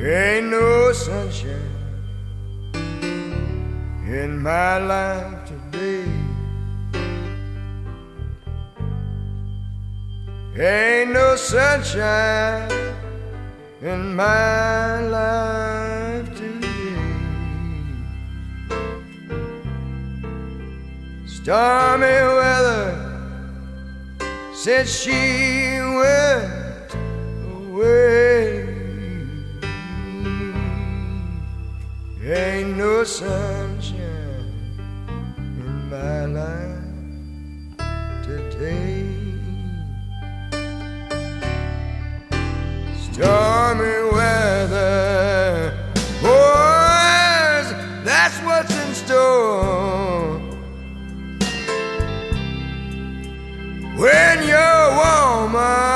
Ain't no sunshine in my life today. Ain't no sunshine in my life today. Stormy weather since she went sunshine in my life today. Stormy weather, boys, that's what's in store. When your woman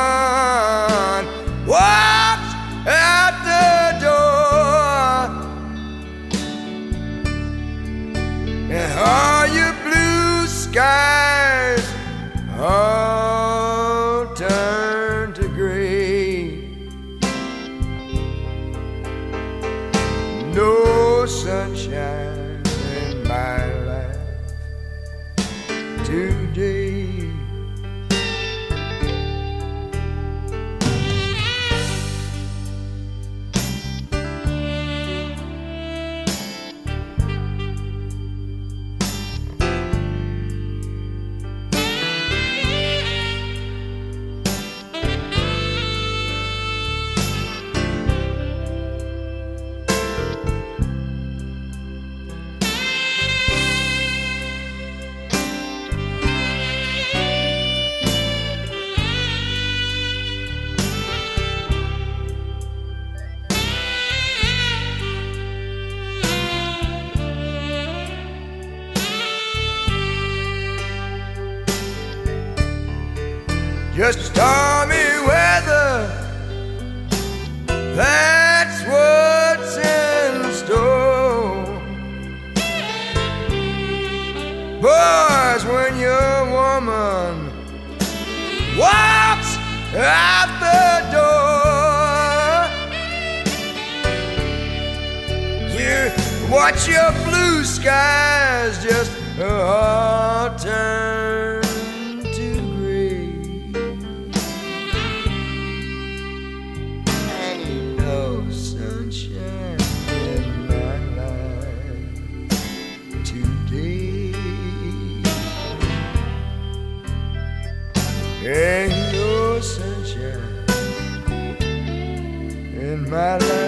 blue Just stormy weather. That's what's in store. Boys, when your woman walks out the door, you watch your blue skies just all Ain't no sunshine in my life.